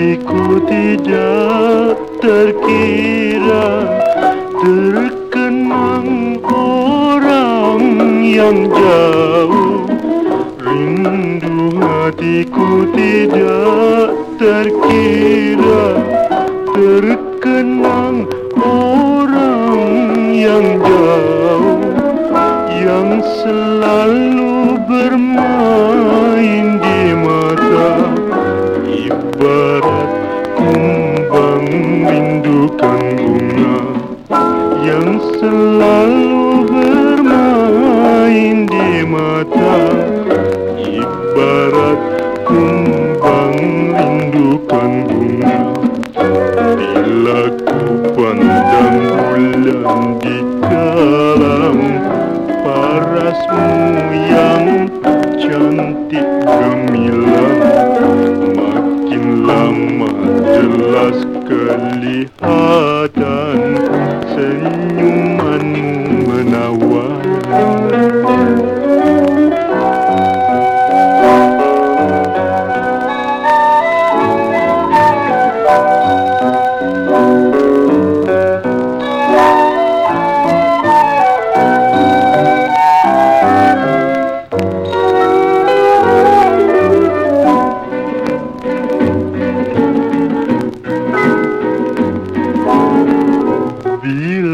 Hatiku tidak terkira Terkenang orang yang jauh. Rindu hatiku tidak terkira Terkenang selalu bermain di mata. Ibarat kumbang rindukan bunga Bila ku pandang bulan di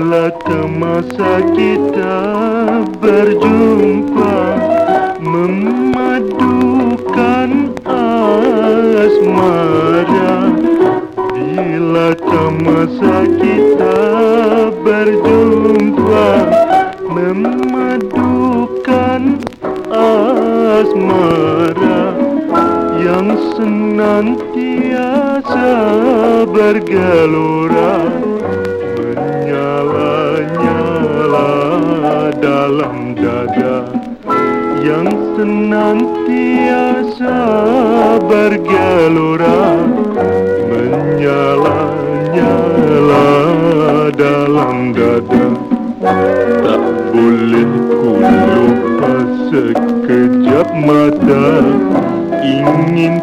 Bila masa kita berjumpa Memadukan asmara Bila masa kita berjumpa Memadukan asmara Yang senantiasa bergelora senantiasa bergelora Menyala-nyala dalam dada. Tak boleh ku lupa sekejap mata Ingin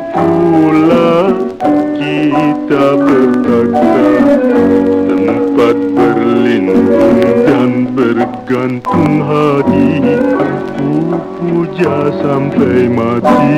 bergantung hati Ku puja sampai mati